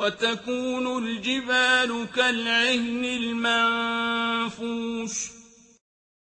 وَتَكُونُ الْجِبَالُ كَالْعِهْنِ الْمَنفُوشِ